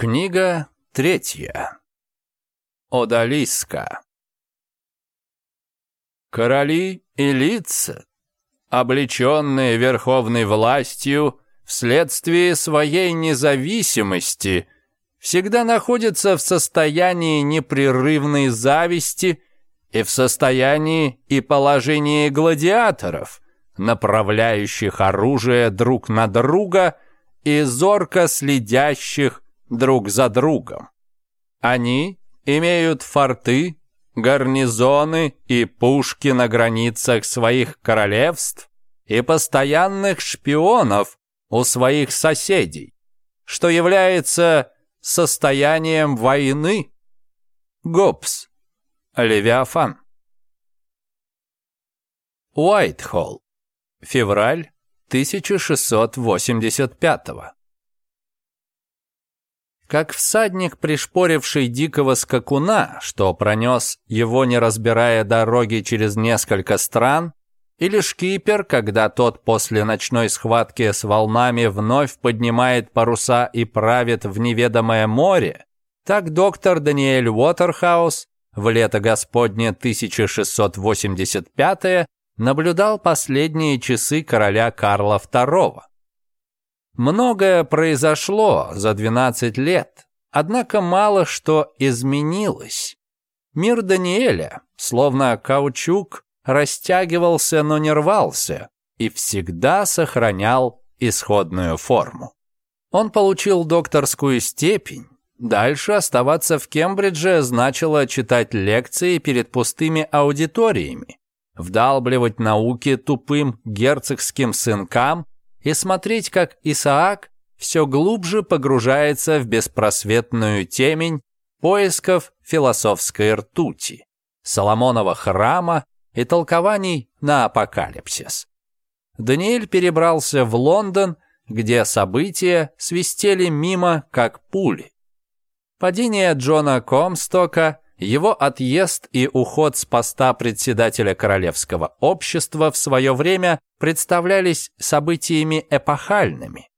Книга третья. Одалиска. Короли и лица, облеченные верховной властью вследствие своей независимости, всегда находятся в состоянии непрерывной зависти и в состоянии и положении гладиаторов, направляющих оружие друг на друга и зорко следящих друг за другом. Они имеют форты, гарнизоны и пушки на границах своих королевств и постоянных шпионов у своих соседей, что является состоянием войны. Гопс, Левиафан. Уайтхолл. Февраль 1685 как всадник, пришпоривший дикого скакуна, что пронес его, не разбирая дороги через несколько стран, или шкипер, когда тот после ночной схватки с волнами вновь поднимает паруса и правит в неведомое море, так доктор Даниэль Уотерхаус в лето Господне 1685 наблюдал последние часы короля Карла II. Многое произошло за 12 лет, однако мало что изменилось. Мир Даниэля, словно каучук, растягивался, но не рвался и всегда сохранял исходную форму. Он получил докторскую степень. Дальше оставаться в Кембридже значило читать лекции перед пустыми аудиториями, вдалбливать науки тупым герцогским сынкам и смотреть, как Исаак все глубже погружается в беспросветную темень поисков философской ртути, Соломонова храма и толкований на апокалипсис. Даниэль перебрался в Лондон, где события свистели мимо, как пули. Падение Джона Комстока – его отъезд и уход с поста председателя Королевского общества в свое время представлялись событиями эпохальными.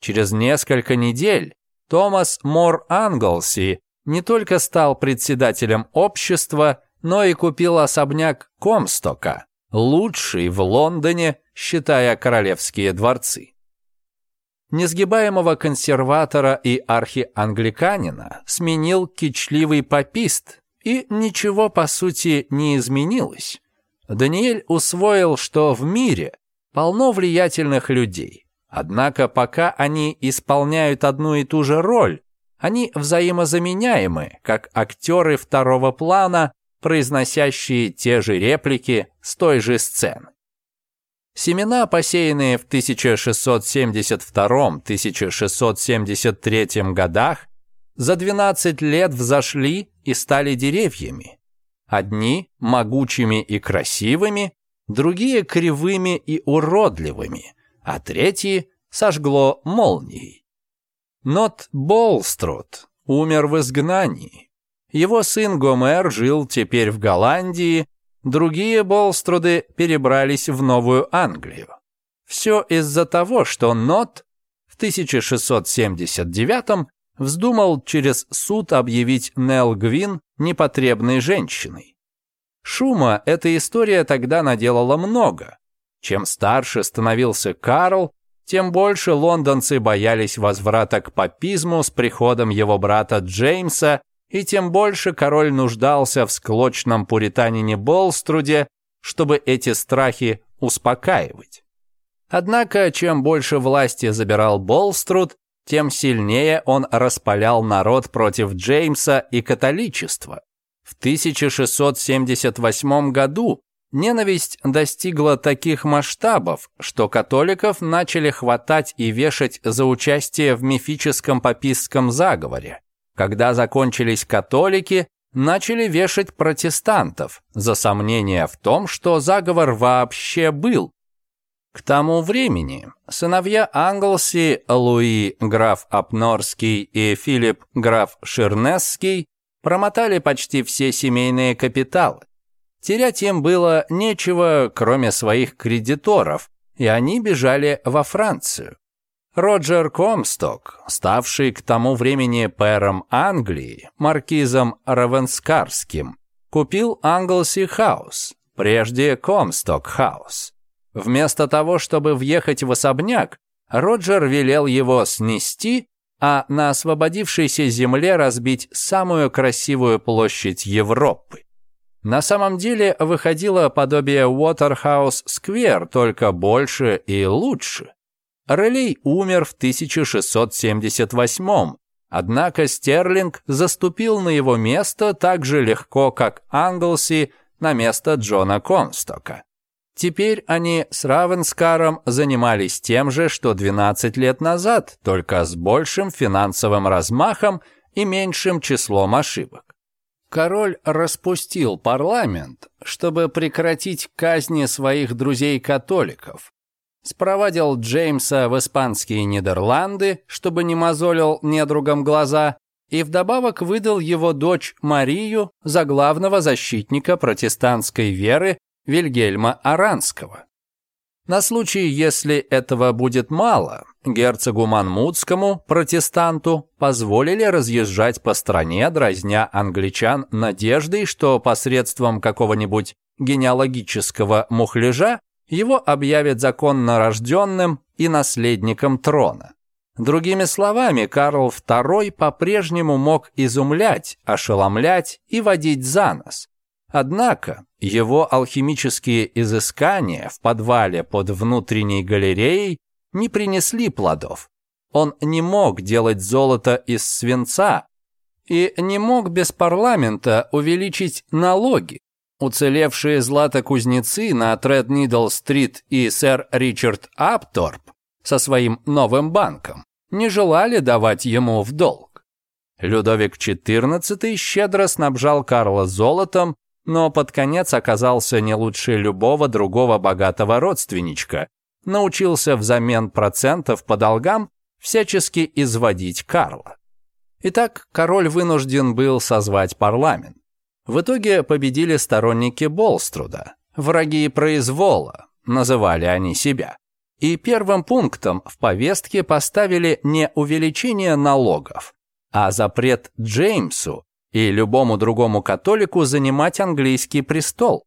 Через несколько недель Томас Мор Англси не только стал председателем общества, но и купил особняк Комстока, лучший в Лондоне, считая королевские дворцы. Несгибаемого консерватора и архиангликанина сменил кичливый попист и ничего, по сути, не изменилось. Даниэль усвоил, что в мире полно влиятельных людей. Однако пока они исполняют одну и ту же роль, они взаимозаменяемы, как актеры второго плана, произносящие те же реплики с той же сцены. Семена, посеянные в 1672-1673 годах, за 12 лет взошли и стали деревьями. Одни – могучими и красивыми, другие – кривыми и уродливыми, а третьи – сожгло молнией. Нот Болстрот умер в изгнании. Его сын Гомер жил теперь в Голландии, другие Болструды перебрались в Новую Англию. Все из-за того, что Нот в 1679 вздумал через суд объявить Нел Гвин непотребной женщиной. Шума эта история тогда наделала много. Чем старше становился Карл, тем больше лондонцы боялись возврата к папизму с приходом его брата Джеймса, и тем больше король нуждался в склочном пуританине Болструде, чтобы эти страхи успокаивать. Однако, чем больше власти забирал Болструд, тем сильнее он распалял народ против Джеймса и католичества. В 1678 году ненависть достигла таких масштабов, что католиков начали хватать и вешать за участие в мифическом папистском заговоре. Когда закончились католики, начали вешать протестантов за сомнение в том, что заговор вообще был, к тому времени сыновья Англси, Луи граф Апнорский и Филипп граф Ширнесский промотали почти все семейные капиталы. Терять им было нечего, кроме своих кредиторов, и они бежали во Францию. Роджер Комсток, ставший к тому времени пэром Англии, маркизом Равенскарским, купил Англси Хаус, прежде Комсток Хаус. Вместо того, чтобы въехать в особняк, Роджер велел его снести, а на освободившейся земле разбить самую красивую площадь Европы. На самом деле выходило подобие Уотерхаус-сквер, только больше и лучше. Релей умер в 1678 однако Стерлинг заступил на его место так же легко, как Англси на место Джона Констока. Теперь они с Равенскаром занимались тем же, что 12 лет назад, только с большим финансовым размахом и меньшим числом ошибок. Король распустил парламент, чтобы прекратить казни своих друзей-католиков, спровадил Джеймса в испанские Нидерланды, чтобы не мозолил недругам глаза, и вдобавок выдал его дочь Марию за главного защитника протестантской веры Вильгельма Аранского. На случай, если этого будет мало, герцогу Манмутскому, протестанту, позволили разъезжать по стране, дразня англичан надеждой, что посредством какого-нибудь генеалогического мухляжа его объявят законно рожденным и наследником трона. Другими словами, Карл II по-прежнему мог изумлять, ошеломлять и водить за нос, Однако его алхимические изыскания в подвале под внутренней галереей не принесли плодов. Он не мог делать золото из свинца и не мог без парламента увеличить налоги. Уцелевшие златокузнецы на Треднидл-стрит и сэр Ричард Апторп со своим новым банком не желали давать ему в долг. Людовик XIV щедро снабжал Карла золотом но под конец оказался не лучше любого другого богатого родственничка, научился взамен процентов по долгам всячески изводить Карла. Итак, король вынужден был созвать парламент. В итоге победили сторонники Болструда, враги произвола, называли они себя. И первым пунктом в повестке поставили не увеличение налогов, а запрет Джеймсу и любому другому католику занимать английский престол.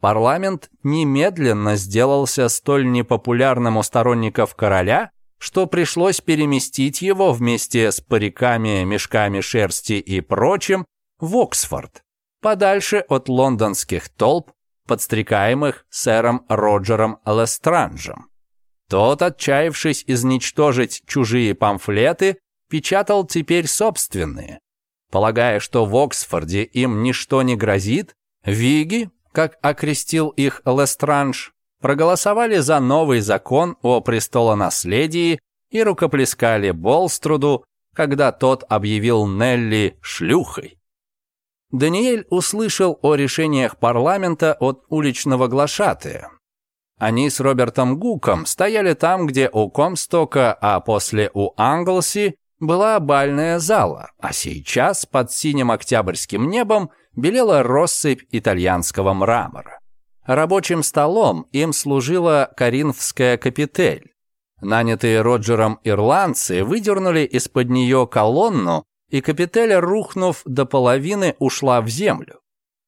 Парламент немедленно сделался столь непопулярным у сторонников короля, что пришлось переместить его вместе с париками, мешками шерсти и прочим в Оксфорд, подальше от лондонских толп, подстрекаемых сэром Роджером Лестранжем. Тот, отчаявшись изничтожить чужие памфлеты, печатал теперь собственные, Полагая, что в Оксфорде им ничто не грозит, Виги, как окрестил их Лестранж, проголосовали за новый закон о престолонаследии и рукоплескали Болструду, когда тот объявил Нелли шлюхой. Даниэль услышал о решениях парламента от уличного глашатая. Они с Робертом Гуком стояли там, где у Комстока, а после у Англси, была бальная зала, а сейчас под синим октябрьским небом белела россыпь итальянского мрамора. Рабочим столом им служила коринфская капитель. Нанятые Роджером ирландцы выдернули из-под нее колонну, и капитель, рухнув до половины, ушла в землю.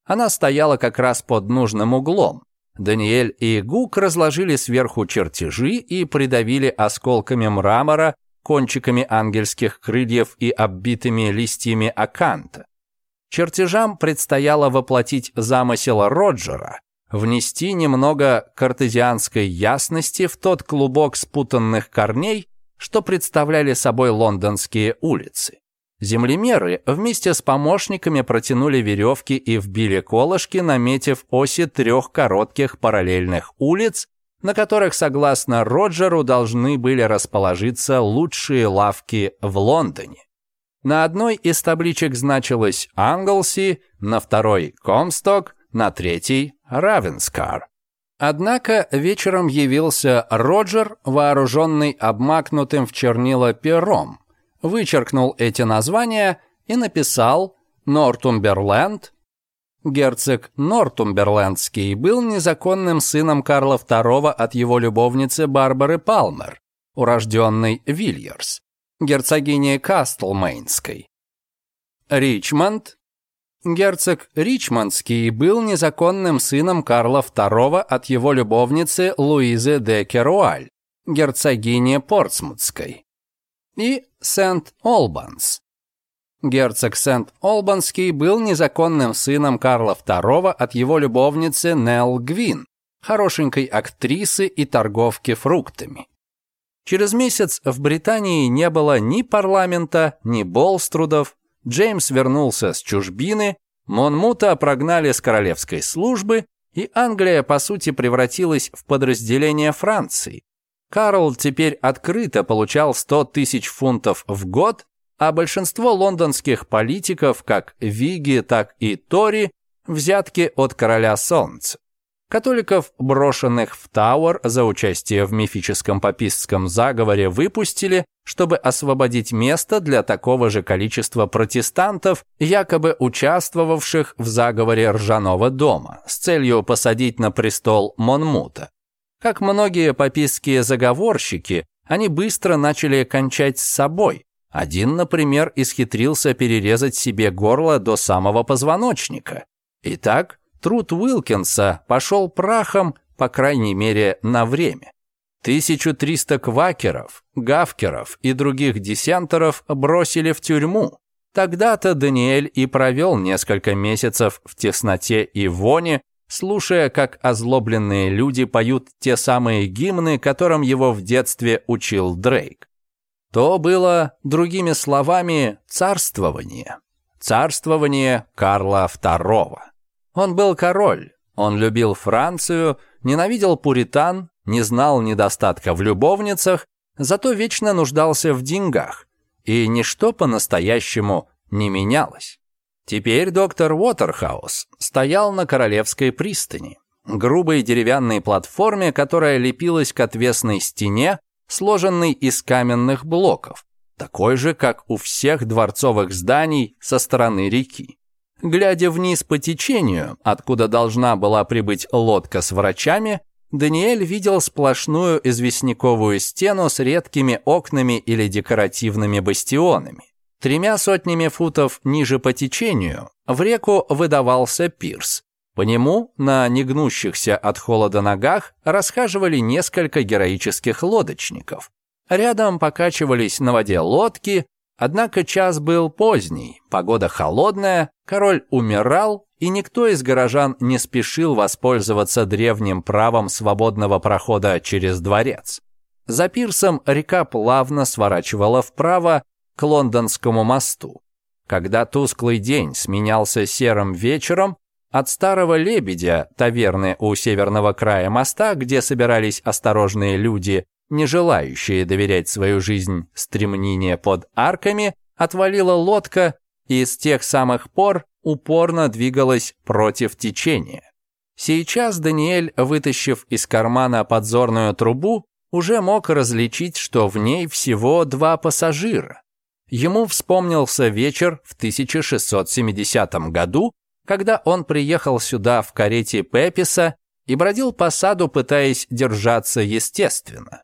Она стояла как раз под нужным углом. Даниэль и Гук разложили сверху чертежи и придавили осколками мрамора кончиками ангельских крыльев и оббитыми листьями аканта. Чертежам предстояло воплотить замысел Роджера, внести немного картезианской ясности в тот клубок спутанных корней, что представляли собой лондонские улицы. Землемеры вместе с помощниками протянули веревки и вбили колышки, наметив оси трех коротких параллельных улиц, на которых, согласно Роджеру, должны были расположиться лучшие лавки в Лондоне. На одной из табличек значилось «Англси», на второй «Комсток», на третий «Равенскар». Однако вечером явился Роджер, вооруженный обмакнутым в чернила пером, вычеркнул эти названия и написал «Нортумберленд», Герцог Нортумберлендский был незаконным сыном Карла II от его любовницы Барбары Палмер, урожденной Вильерс, герцогини Кастлмейнской. Ричмонд. Герцог Ричмондский был незаконным сыном Карла II от его любовницы Луизы де Керуаль, герцогини Портсмутской. И Сент-Олбанс. Герцог Сент-Олбанский был незаконным сыном Карла II от его любовницы Нелл Гвин, хорошенькой актрисы и торговки фруктами. Через месяц в Британии не было ни парламента, ни Болструдов, Джеймс вернулся с чужбины, Монмута прогнали с королевской службы, и Англия, по сути, превратилась в подразделение Франции. Карл теперь открыто получал 100 тысяч фунтов в год а большинство лондонских политиков, как Виги, так и Тори, взятки от короля солнца. Католиков, брошенных в Тауэр за участие в мифическом папистском заговоре, выпустили, чтобы освободить место для такого же количества протестантов, якобы участвовавших в заговоре Ржаного дома, с целью посадить на престол Монмута. Как многие папистские заговорщики, они быстро начали кончать с собой, один, например, исхитрился перерезать себе горло до самого позвоночника. Итак, труд Уилкинса пошел прахом, по крайней мере, на время. 1300 квакеров, гавкеров и других десянтеров бросили в тюрьму. Тогда-то Даниэль и провел несколько месяцев в тесноте и воне, слушая, как озлобленные люди поют те самые гимны, которым его в детстве учил Дрейк то было, другими словами, царствование. Царствование Карла II. Он был король, он любил Францию, ненавидел пуритан, не знал недостатка в любовницах, зато вечно нуждался в деньгах. И ничто по-настоящему не менялось. Теперь доктор Уотерхаус стоял на Королевской пристани, грубой деревянной платформе, которая лепилась к отвесной стене, сложенный из каменных блоков, такой же, как у всех дворцовых зданий со стороны реки. Глядя вниз по течению, откуда должна была прибыть лодка с врачами, Даниэль видел сплошную известняковую стену с редкими окнами или декоративными бастионами. Тремя сотнями футов ниже по течению в реку выдавался пирс, по нему на негнущихся от холода ногах расхаживали несколько героических лодочников. Рядом покачивались на воде лодки, однако час был поздний, погода холодная, король умирал, и никто из горожан не спешил воспользоваться древним правом свободного прохода через дворец. За пирсом река плавно сворачивала вправо к Лондонскому мосту. Когда тусклый день сменялся серым вечером, от старого лебедя, таверны у северного края моста, где собирались осторожные люди, не желающие доверять свою жизнь стремнине под арками, отвалила лодка и с тех самых пор упорно двигалась против течения. Сейчас Даниэль, вытащив из кармана подзорную трубу, уже мог различить, что в ней всего два пассажира. Ему вспомнился вечер в 1670 году, когда он приехал сюда в карете Пеписа и бродил по саду, пытаясь держаться естественно.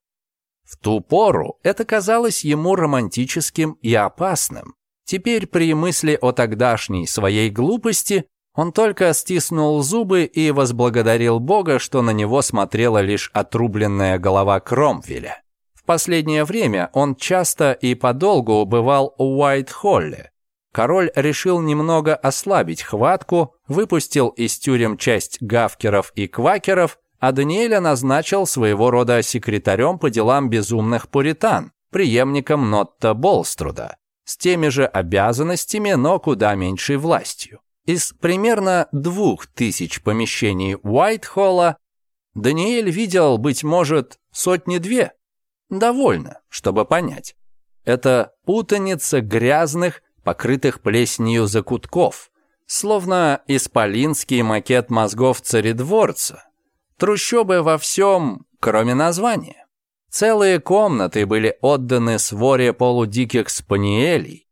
В ту пору это казалось ему романтическим и опасным. Теперь при мысли о тогдашней своей глупости он только стиснул зубы и возблагодарил Бога, что на него смотрела лишь отрубленная голова Кромвеля. В последнее время он часто и подолгу бывал у Уайт-Холле, король решил немного ослабить хватку, выпустил из тюрем часть гавкеров и квакеров, а Даниэля назначил своего рода секретарем по делам безумных пуритан, преемником Нотта Болструда, с теми же обязанностями, но куда меньшей властью. Из примерно двух тысяч помещений Уайтхолла Даниэль видел, быть может, сотни-две. Довольно, чтобы понять. Это путаница грязных, покрытых плесенью закутков, словно исполинский макет мозгов царедворца. Трущобы во всем, кроме названия. Целые комнаты были отданы своре полудиких спаниелей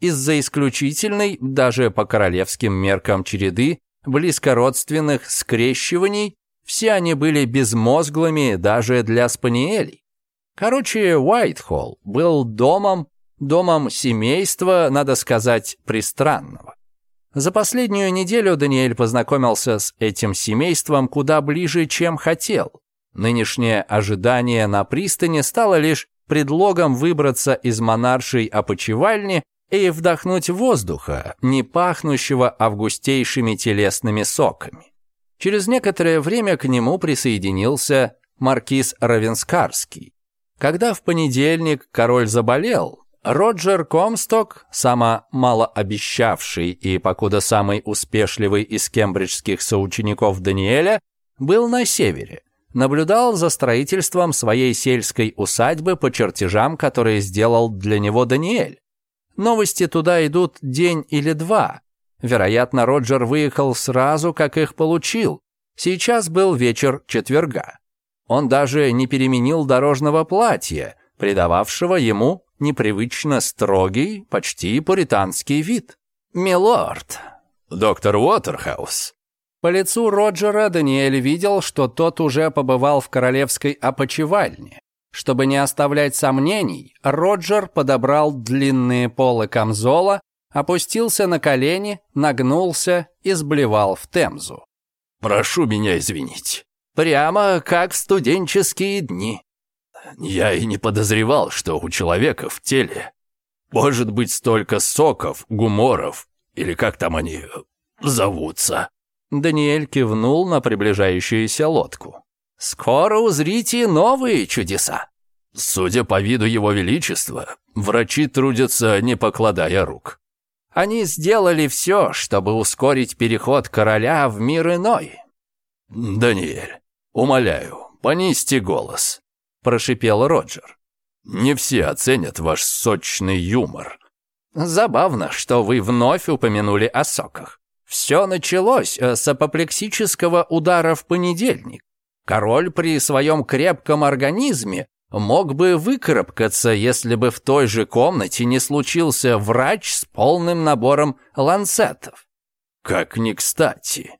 из-за исключительной, даже по королевским меркам череды, близкородственных скрещиваний, все они были безмозглыми даже для спаниелей. Короче, Уайтхолл был домом, домом семейства, надо сказать, пристранного. За последнюю неделю Даниэль познакомился с этим семейством куда ближе, чем хотел. Нынешнее ожидание на пристани стало лишь предлогом выбраться из монаршей опочивальни и вдохнуть воздуха, не пахнущего августейшими телесными соками. Через некоторое время к нему присоединился маркиз Равенскарский. Когда в понедельник король заболел, Роджер Комсток, сама малообещавший и покуда самый успешливый из кембриджских соучеников Даниэля, был на севере. Наблюдал за строительством своей сельской усадьбы по чертежам, которые сделал для него Даниэль. Новости туда идут день или два. Вероятно, Роджер выехал сразу, как их получил. Сейчас был вечер четверга. Он даже не переменил дорожного платья, придававшего ему непривычно строгий, почти пуританский вид. «Милорд!» «Доктор Уотерхаус!» По лицу Роджера Даниэль видел, что тот уже побывал в королевской опочивальне. Чтобы не оставлять сомнений, Роджер подобрал длинные полы камзола, опустился на колени, нагнулся и сблевал в темзу. «Прошу меня извинить. Прямо как в студенческие дни» я и не подозревал, что у человека в теле может быть столько соков, гуморов, или как там они э, зовутся». Даниэль кивнул на приближающуюся лодку. «Скоро узрите новые чудеса!» Судя по виду его величества, врачи трудятся, не покладая рук. Они сделали все, чтобы ускорить переход короля в мир иной. «Даниэль, умоляю, понизьте голос прошипел Роджер. «Не все оценят ваш сочный юмор». «Забавно, что вы вновь упомянули о соках. Все началось э, с апоплексического удара в понедельник. Король при своем крепком организме мог бы выкарабкаться, если бы в той же комнате не случился врач с полным набором ланцетов. Как не кстати.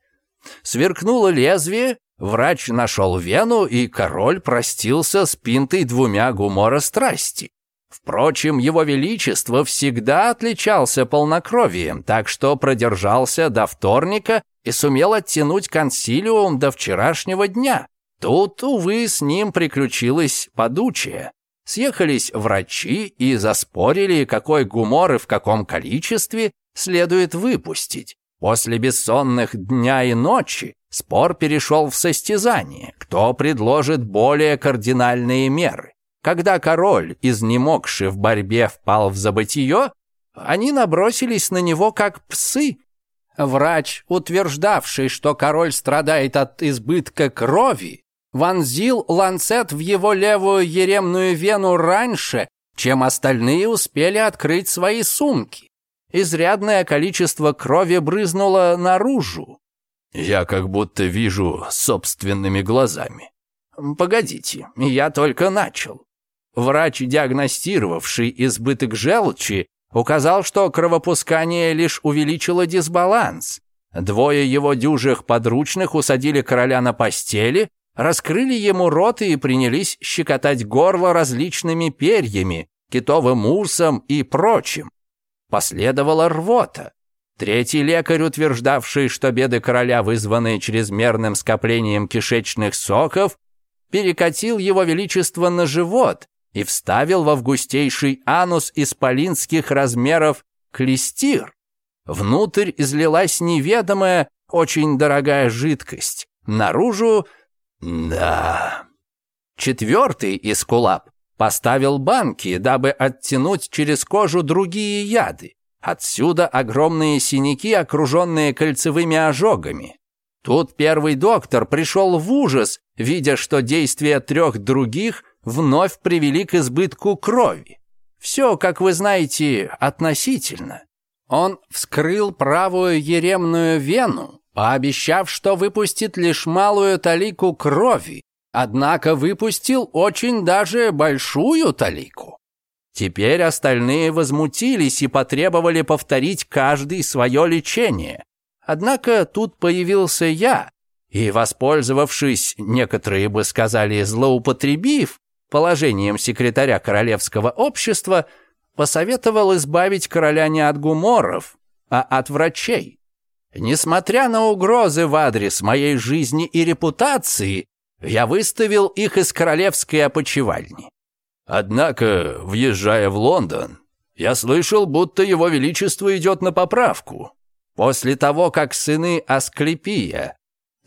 Сверкнуло лезвие, Врач нашел вену, и король простился с пинтой двумя гумора страсти. Впрочем, его величество всегда отличался полнокровием, так что продержался до вторника и сумел оттянуть консилиум до вчерашнего дня. Тут, увы, с ним приключилось подучее. Съехались врачи и заспорили, какой гумор и в каком количестве следует выпустить. После бессонных дня и ночи Спор перешел в состязание, кто предложит более кардинальные меры. Когда король, изнемогший в борьбе, впал в забытие, они набросились на него как псы. Врач, утверждавший, что король страдает от избытка крови, вонзил ланцет в его левую еремную вену раньше, чем остальные успели открыть свои сумки. Изрядное количество крови брызнуло наружу, я как будто вижу собственными глазами. Погодите, я только начал. Врач, диагностировавший избыток желчи, указал, что кровопускание лишь увеличило дисбаланс. Двое его дюжих подручных усадили короля на постели, раскрыли ему рот и принялись щекотать горло различными перьями, китовым усом и прочим. Последовала рвота. Третий лекарь, утверждавший, что беды короля вызваны чрезмерным скоплением кишечных соков, перекатил его величество на живот и вставил во вгустейший анус исполинских размеров клестир. Внутрь излилась неведомая, очень дорогая жидкость. Наружу... да... Четвертый из кулап поставил банки, дабы оттянуть через кожу другие яды. Отсюда огромные синяки, окруженные кольцевыми ожогами. Тут первый доктор пришел в ужас, видя, что действия трех других вновь привели к избытку крови. Все, как вы знаете, относительно. Он вскрыл правую еремную вену, пообещав, что выпустит лишь малую талику крови, однако выпустил очень даже большую талику. Теперь остальные возмутились и потребовали повторить каждый свое лечение. Однако тут появился я, и, воспользовавшись, некоторые бы сказали, злоупотребив положением секретаря королевского общества, посоветовал избавить короля не от гуморов, а от врачей. Несмотря на угрозы в адрес моей жизни и репутации, я выставил их из королевской опочивальни. Однако, въезжая в Лондон, я слышал, будто его величество идет на поправку. После того, как сыны Асклепия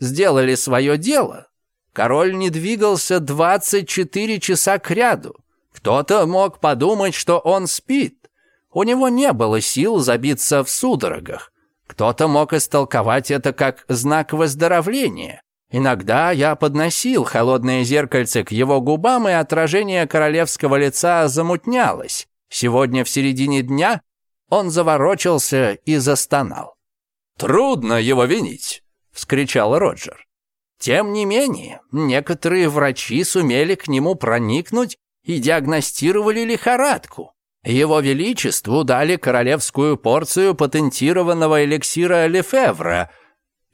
сделали свое дело, король не двигался 24 часа кряду. Кто-то мог подумать, что он спит. У него не было сил забиться в судорогах. Кто-то мог истолковать это как знак выздоровления. Иногда я подносил холодное зеркальце к его губам, и отражение королевского лица замутнялось. Сегодня в середине дня он заворочился и застонал. «Трудно его винить!» — вскричал Роджер. Тем не менее, некоторые врачи сумели к нему проникнуть и диагностировали лихорадку. Его Величеству дали королевскую порцию патентированного эликсира Лефевра,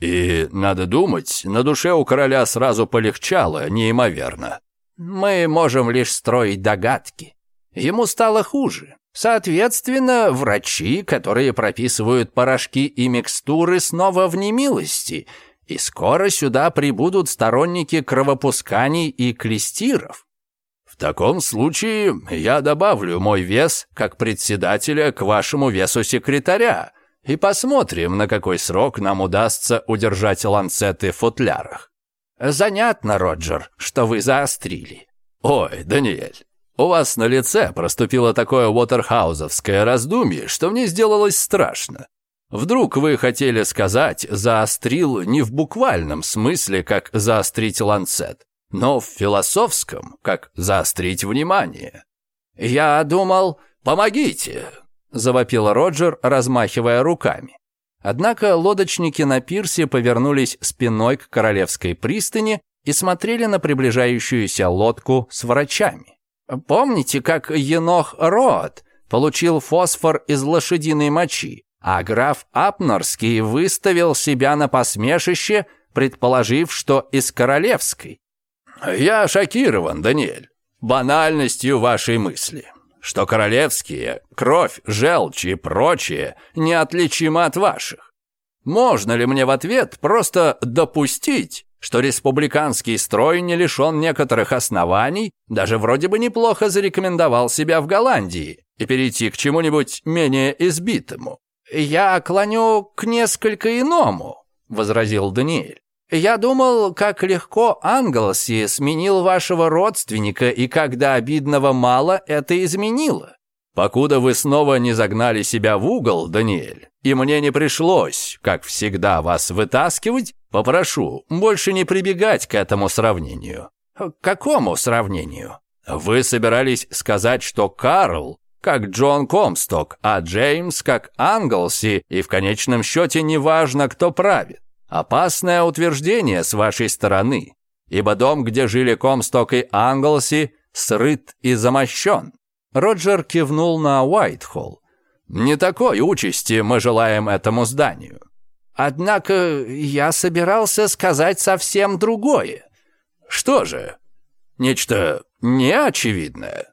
и, надо думать, на душе у короля сразу полегчало неимоверно. Мы можем лишь строить догадки. Ему стало хуже. Соответственно, врачи, которые прописывают порошки и микстуры, снова в немилости, и скоро сюда прибудут сторонники кровопусканий и клестиров. В таком случае я добавлю мой вес как председателя к вашему весу секретаря, и посмотрим, на какой срок нам удастся удержать ланцеты в футлярах. Занятно, Роджер, что вы заострили. Ой, Даниэль, у вас на лице проступило такое уотерхаузовское раздумье, что мне сделалось страшно. Вдруг вы хотели сказать «заострил» не в буквальном смысле, как «заострить ланцет», но в философском, как «заострить внимание». Я думал «помогите», завопил Роджер, размахивая руками. Однако лодочники на пирсе повернулись спиной к королевской пристани и смотрели на приближающуюся лодку с врачами. Помните, как Енох Рот получил фосфор из лошадиной мочи, а граф Апнорский выставил себя на посмешище, предположив, что из королевской? «Я шокирован, Даниэль, банальностью вашей мысли», что королевские, кровь, желчь и прочее неотличимы от ваших. Можно ли мне в ответ просто допустить, что республиканский строй не лишен некоторых оснований, даже вроде бы неплохо зарекомендовал себя в Голландии, и перейти к чему-нибудь менее избитому? «Я клоню к несколько иному», — возразил Даниэль. Я думал, как легко Англси сменил вашего родственника, и когда обидного мало, это изменило. Покуда вы снова не загнали себя в угол, Даниэль, и мне не пришлось, как всегда, вас вытаскивать, попрошу больше не прибегать к этому сравнению». «К какому сравнению?» «Вы собирались сказать, что Карл как Джон Комсток, а Джеймс как Англси, и в конечном счете неважно, кто правит. Опасное утверждение с вашей стороны, ибо дом, где жили Комсток и Англси, срыт и замощен. Роджер кивнул на Уайтхолл. Не такой участи мы желаем этому зданию. Однако я собирался сказать совсем другое. Что же? Нечто неочевидное.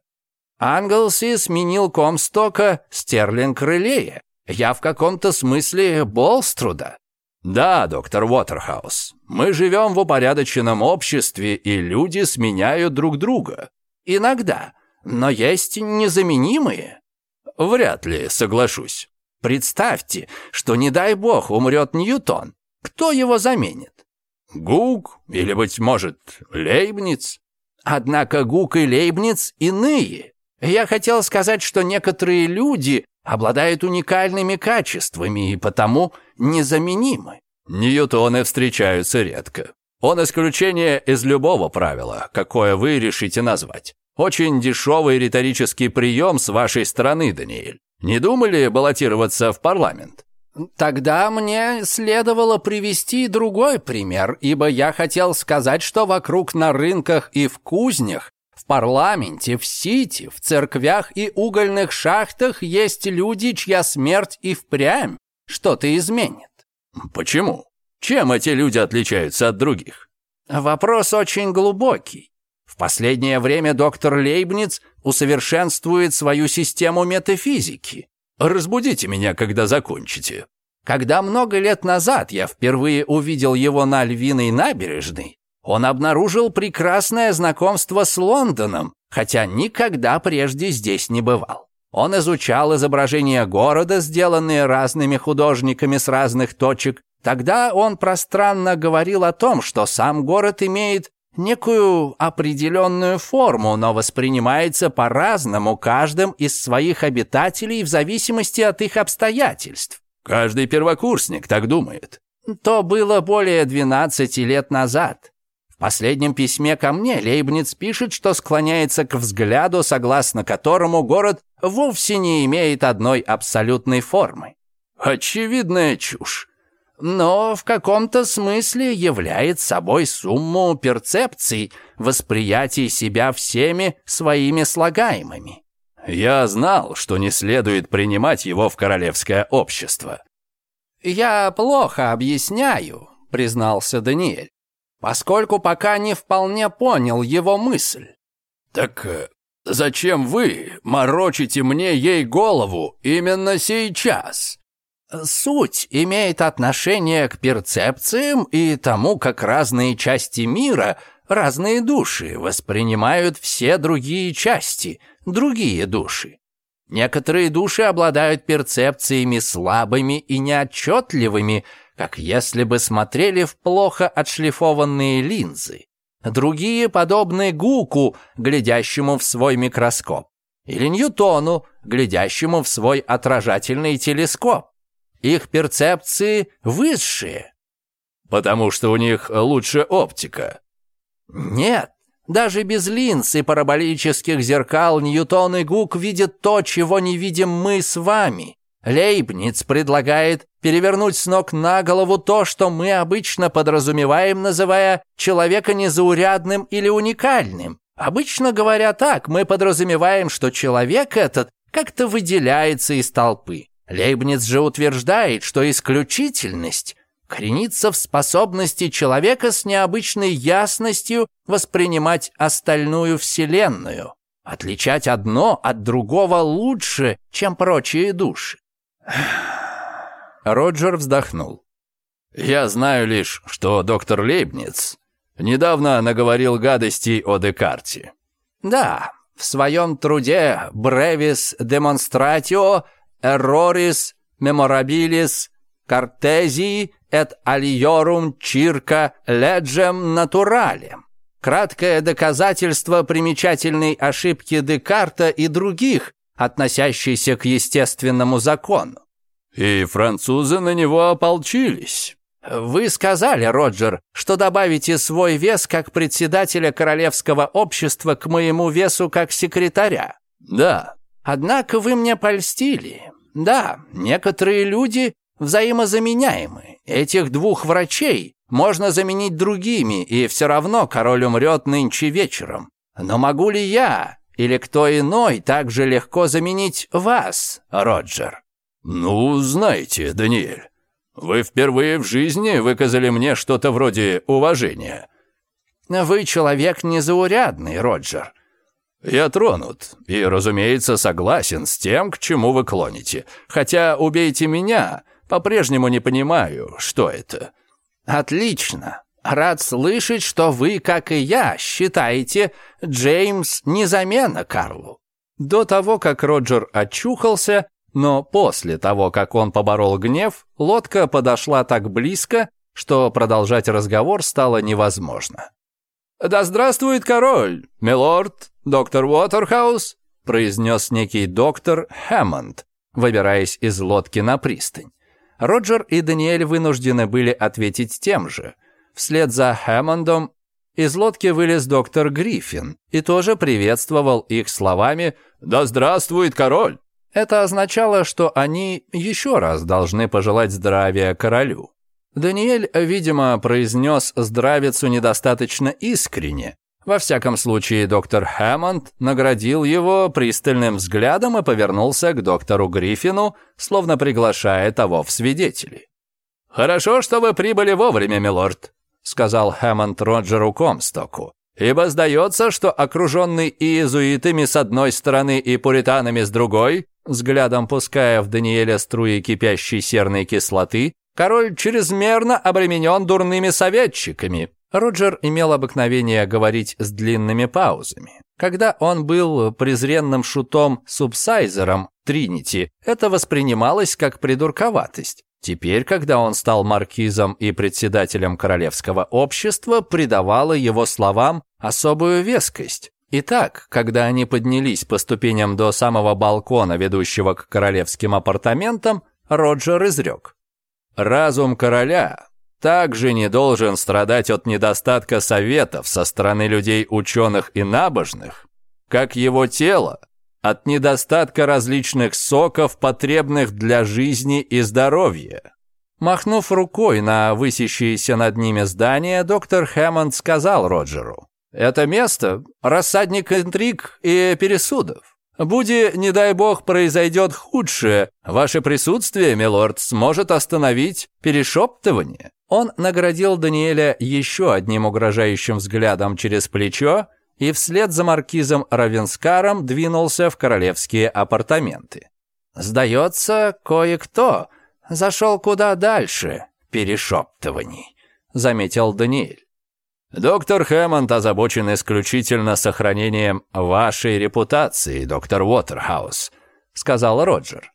Англси сменил Комстока Стерлинг Релея. Я в каком-то смысле Болструда. «Да, доктор Уотерхаус, мы живем в упорядоченном обществе, и люди сменяют друг друга. Иногда, но есть незаменимые». «Вряд ли, соглашусь. Представьте, что, не дай бог, умрет Ньютон. Кто его заменит?» «Гук или, быть может, Лейбниц?» «Однако Гук и Лейбниц иные. Я хотел сказать, что некоторые люди обладает уникальными качествами и потому незаменимы. Ньютоны встречаются редко. Он исключение из любого правила, какое вы решите назвать. Очень дешевый риторический прием с вашей стороны, Даниэль. Не думали баллотироваться в парламент? Тогда мне следовало привести другой пример, ибо я хотел сказать, что вокруг на рынках и в кузнях в парламенте, в Сити, в церквях и угольных шахтах есть люди, чья смерть и впрямь что-то изменит. Почему? Чем эти люди отличаются от других? Вопрос очень глубокий. В последнее время доктор Лейбниц усовершенствует свою систему метафизики. Разбудите меня, когда закончите. Когда много лет назад я впервые увидел его на Львиной набережной, он обнаружил прекрасное знакомство с Лондоном, хотя никогда прежде здесь не бывал. Он изучал изображения города, сделанные разными художниками с разных точек. Тогда он пространно говорил о том, что сам город имеет некую определенную форму, но воспринимается по-разному каждым из своих обитателей в зависимости от их обстоятельств. Каждый первокурсник так думает. То было более 12 лет назад последнем письме ко мне Лейбниц пишет, что склоняется к взгляду, согласно которому город вовсе не имеет одной абсолютной формы. Очевидная чушь. Но в каком-то смысле является собой сумму перцепций, восприятий себя всеми своими слагаемыми. Я знал, что не следует принимать его в королевское общество. «Я плохо объясняю», — признался Даниэль поскольку пока не вполне понял его мысль. «Так э, зачем вы морочите мне ей голову именно сейчас?» Суть имеет отношение к перцепциям и тому, как разные части мира, разные души воспринимают все другие части, другие души. Некоторые души обладают перцепциями слабыми и неотчетливыми – как если бы смотрели в плохо отшлифованные линзы. Другие подобны Гуку, глядящему в свой микроскоп, или Ньютону, глядящему в свой отражательный телескоп. Их перцепции высшие. Потому что у них лучше оптика. Нет, даже без линз и параболических зеркал Ньютон и Гук видят то, чего не видим мы с вами. Лейбниц предлагает перевернуть с ног на голову то, что мы обычно подразумеваем, называя человека незаурядным или уникальным. Обычно говоря так, мы подразумеваем, что человек этот как-то выделяется из толпы. Лейбниц же утверждает, что исключительность коренится в способности человека с необычной ясностью воспринимать остальную вселенную, отличать одно от другого лучше, чем прочие души. Роджер вздохнул. «Я знаю лишь, что доктор Лейбниц недавно наговорил гадостей о Декарте». «Да, в своем труде «Brevis demonstratio erroris memorabilis cartesii et aliorum circa legem naturale» краткое доказательство примечательной ошибки Декарта и других, относящейся к естественному закону. И французы на него ополчились. Вы сказали, Роджер, что добавите свой вес как председателя Королевского общества к моему весу как секретаря. Да. Однако вы мне польстили. Да, некоторые люди взаимозаменяемы. Этих двух врачей можно заменить другими, и все равно король умрет нынче вечером. Но могу ли я или кто иной так же легко заменить вас, Роджер? «Ну, знаете, Даниэль, вы впервые в жизни выказали мне что-то вроде уважения». «Вы человек незаурядный, Роджер». «Я тронут и, разумеется, согласен с тем, к чему вы клоните. Хотя убейте меня, по-прежнему не понимаю, что это». «Отлично. Рад слышать, что вы, как и я, считаете, Джеймс не замена Карлу». До того, как Роджер очухался, но после того, как он поборол гнев, лодка подошла так близко, что продолжать разговор стало невозможно. «Да здравствует король, милорд, доктор Уотерхаус», произнес некий доктор Хэммонд, выбираясь из лодки на пристань. Роджер и Даниэль вынуждены были ответить тем же. Вслед за Хэммондом из лодки вылез доктор Гриффин и тоже приветствовал их словами «Да здравствует король!» Это означало, что они еще раз должны пожелать здравия королю. Даниэль, видимо, произнес здравицу недостаточно искренне. Во всяком случае, доктор Хэммонд наградил его пристальным взглядом и повернулся к доктору Гриффину, словно приглашая того в свидетели. «Хорошо, что вы прибыли вовремя, милорд», — сказал Хэммонд Роджеру Комстоку ибо сдается, что окруженный иезуитами с одной стороны и пуританами с другой, Взглядом пуская в Даниэля струи кипящей серной кислоты, король чрезмерно обременен дурными советчиками. Роджер имел обыкновение говорить с длинными паузами. Когда он был презренным шутом-субсайзером Тринити, это воспринималось как придурковатость. Теперь, когда он стал маркизом и председателем королевского общества, придавало его словам особую вескость. Итак, когда они поднялись по ступеням до самого балкона, ведущего к королевским апартаментам, Роджер изрек. «Разум короля также не должен страдать от недостатка советов со стороны людей ученых и набожных, как его тело от недостатка различных соков, потребных для жизни и здоровья». Махнув рукой на высящиеся над ними здания, доктор Хэммонд сказал Роджеру. Это место – рассадник интриг и пересудов. Буди, не дай бог, произойдет худшее, ваше присутствие, милорд, сможет остановить перешептывание». Он наградил Даниэля еще одним угрожающим взглядом через плечо и вслед за маркизом Равенскаром двинулся в королевские апартаменты. «Сдается, кое-кто зашел куда дальше перешептываний», — заметил Даниэль. Доктор Хэммонд озабочен исключительно сохранением вашей репутации, доктор Уотерхаус», — сказал Роджер.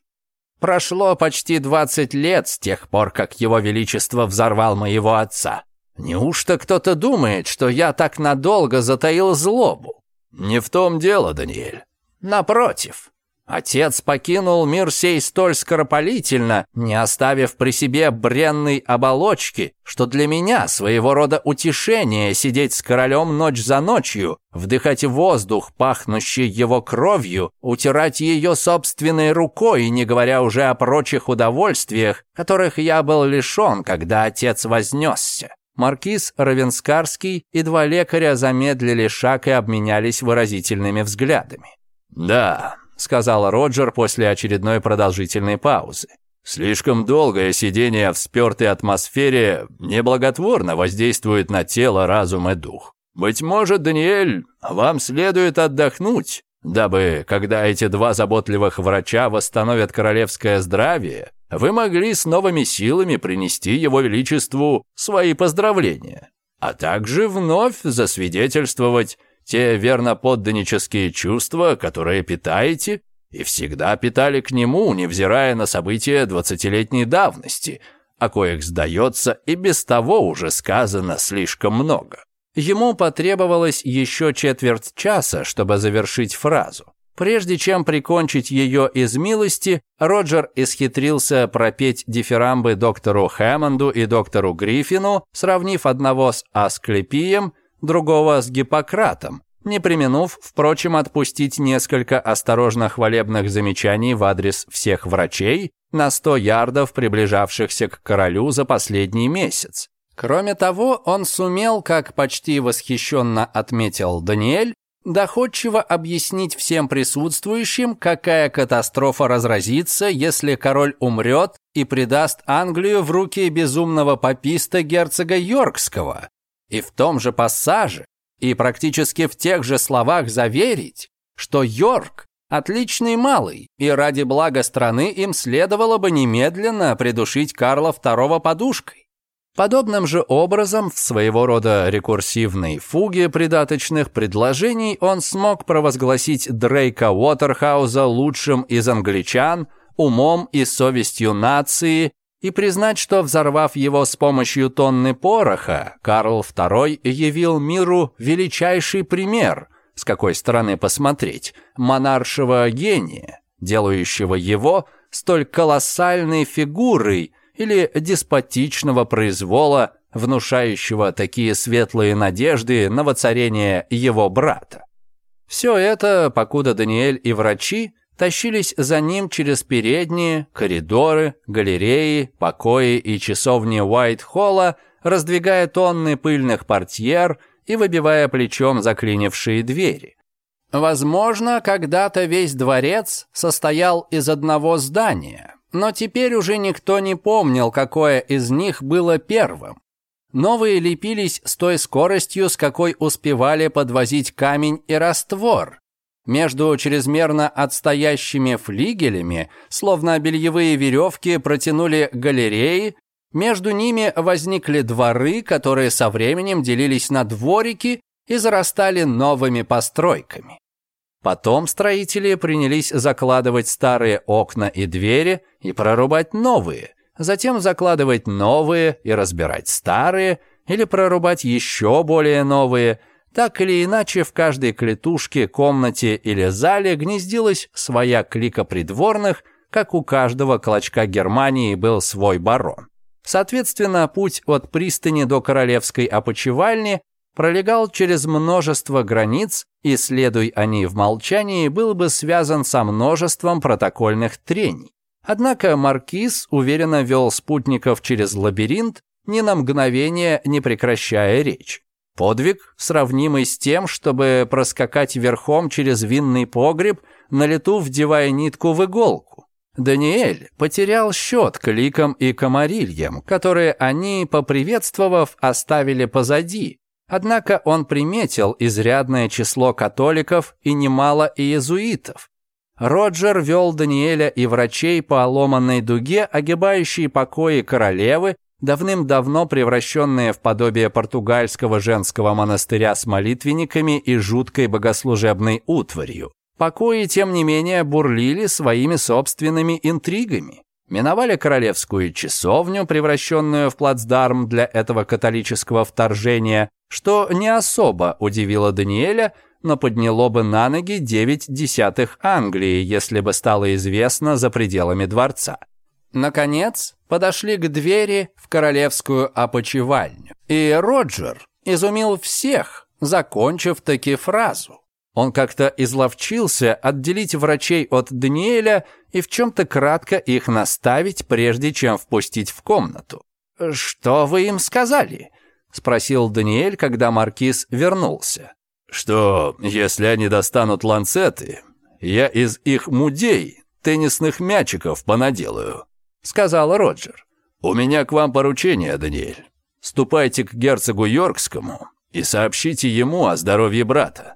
«Прошло почти 20 лет с тех пор, как его величество взорвал моего отца. Неужто кто-то думает, что я так надолго затаил злобу?» «Не в том дело, Даниэль». «Напротив, Отец покинул мир сей столь скоропалительно, не оставив при себе бренной оболочки, что для меня своего рода утешение сидеть с королем ночь за ночью, вдыхать воздух, пахнущий его кровью, утирать ее собственной рукой, не говоря уже о прочих удовольствиях, которых я был лишен, когда отец вознесся. Маркиз Равенскарский и два лекаря замедлили шаг и обменялись выразительными взглядами. «Да, сказал Роджер после очередной продолжительной паузы. Слишком долгое сидение в спертой атмосфере неблаготворно воздействует на тело, разум и дух. Быть может, Даниэль, вам следует отдохнуть, дабы, когда эти два заботливых врача восстановят королевское здравие, вы могли с новыми силами принести его величеству свои поздравления, а также вновь засвидетельствовать те верноподданнические чувства, которые питаете и всегда питали к нему, невзирая на события двадцатилетней давности, о коих, сдается, и без того уже сказано слишком много. Ему потребовалось еще четверть часа, чтобы завершить фразу. Прежде чем прикончить ее из милости, Роджер исхитрился пропеть дифирамбы доктору Хэммонду и доктору Гриффину, сравнив одного с Асклепием, другого с Гиппократом, не применув, впрочем, отпустить несколько осторожно хвалебных замечаний в адрес всех врачей на 100 ярдов, приближавшихся к королю за последний месяц. Кроме того, он сумел, как почти восхищенно отметил Даниэль, доходчиво объяснить всем присутствующим, какая катастрофа разразится, если король умрет и предаст Англию в руки безумного пописта герцога Йоркского, и в том же пассаже, и практически в тех же словах заверить, что Йорк – отличный малый, и ради блага страны им следовало бы немедленно придушить Карла II подушкой. Подобным же образом в своего рода рекурсивной фуге придаточных предложений он смог провозгласить Дрейка Уотерхауза лучшим из англичан, умом и совестью нации и признать, что, взорвав его с помощью тонны пороха, Карл II явил миру величайший пример, с какой стороны посмотреть, монаршего гения, делающего его столь колоссальной фигурой или деспотичного произвола, внушающего такие светлые надежды на воцарение его брата. Все это, покуда Даниэль и врачи, тащились за ним через передние, коридоры, галереи, покои и часовни Уайт-Холла, раздвигая тонны пыльных портьер и выбивая плечом заклинившие двери. Возможно, когда-то весь дворец состоял из одного здания, но теперь уже никто не помнил, какое из них было первым. Новые лепились с той скоростью, с какой успевали подвозить камень и раствор, между чрезмерно отстоящими флигелями, словно бельевые веревки, протянули галереи, между ними возникли дворы, которые со временем делились на дворики и зарастали новыми постройками. Потом строители принялись закладывать старые окна и двери и прорубать новые, затем закладывать новые и разбирать старые, или прорубать еще более новые, так или иначе, в каждой клетушке, комнате или зале гнездилась своя клика придворных, как у каждого клочка Германии был свой барон. Соответственно, путь от пристани до королевской опочивальни пролегал через множество границ, и, следуй они в молчании, был бы связан со множеством протокольных трений. Однако маркиз уверенно вел спутников через лабиринт, ни на мгновение не прекращая речь. Подвиг, сравнимый с тем, чтобы проскакать верхом через винный погреб, на лету вдевая нитку в иголку. Даниэль потерял счет кликам и комарильям, которые они, поприветствовав, оставили позади. Однако он приметил изрядное число католиков и немало иезуитов. Роджер вел Даниэля и врачей по оломанной дуге, огибающей покои королевы, давным-давно превращенные в подобие португальского женского монастыря с молитвенниками и жуткой богослужебной утварью. Покои, тем не менее, бурлили своими собственными интригами. Миновали королевскую часовню, превращенную в плацдарм для этого католического вторжения, что не особо удивило Даниэля, но подняло бы на ноги девять десятых Англии, если бы стало известно за пределами дворца. Наконец, подошли к двери в королевскую опочивальню. И Роджер изумил всех, закончив таки фразу. Он как-то изловчился отделить врачей от Даниэля и в чем-то кратко их наставить, прежде чем впустить в комнату. «Что вы им сказали?» — спросил Даниэль, когда Маркиз вернулся. «Что, если они достанут ланцеты, я из их мудей теннисных мячиков понаделаю», — сказал Роджер. «У меня к вам поручение, Даниэль. Ступайте к герцогу Йоркскому и сообщите ему о здоровье брата».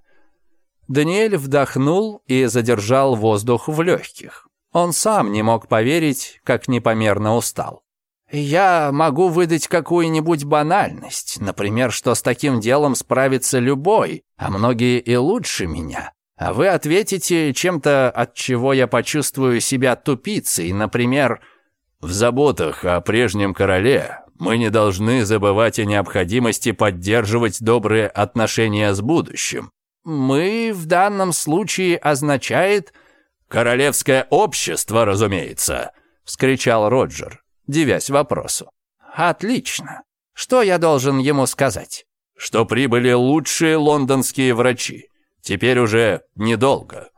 Даниэль вдохнул и задержал воздух в легких. Он сам не мог поверить, как непомерно устал. «Я могу выдать какую-нибудь банальность, например, что с таким делом справится любой, а многие и лучше меня. А вы ответите чем-то, от чего я почувствую себя тупицей, например, в заботах о прежнем короле мы не должны забывать о необходимости поддерживать добрые отношения с будущим. «Мы» в данном случае означает «королевское общество, разумеется», — вскричал Роджер, девясь вопросу. «Отлично. Что я должен ему сказать?» «Что прибыли лучшие лондонские врачи. Теперь уже недолго».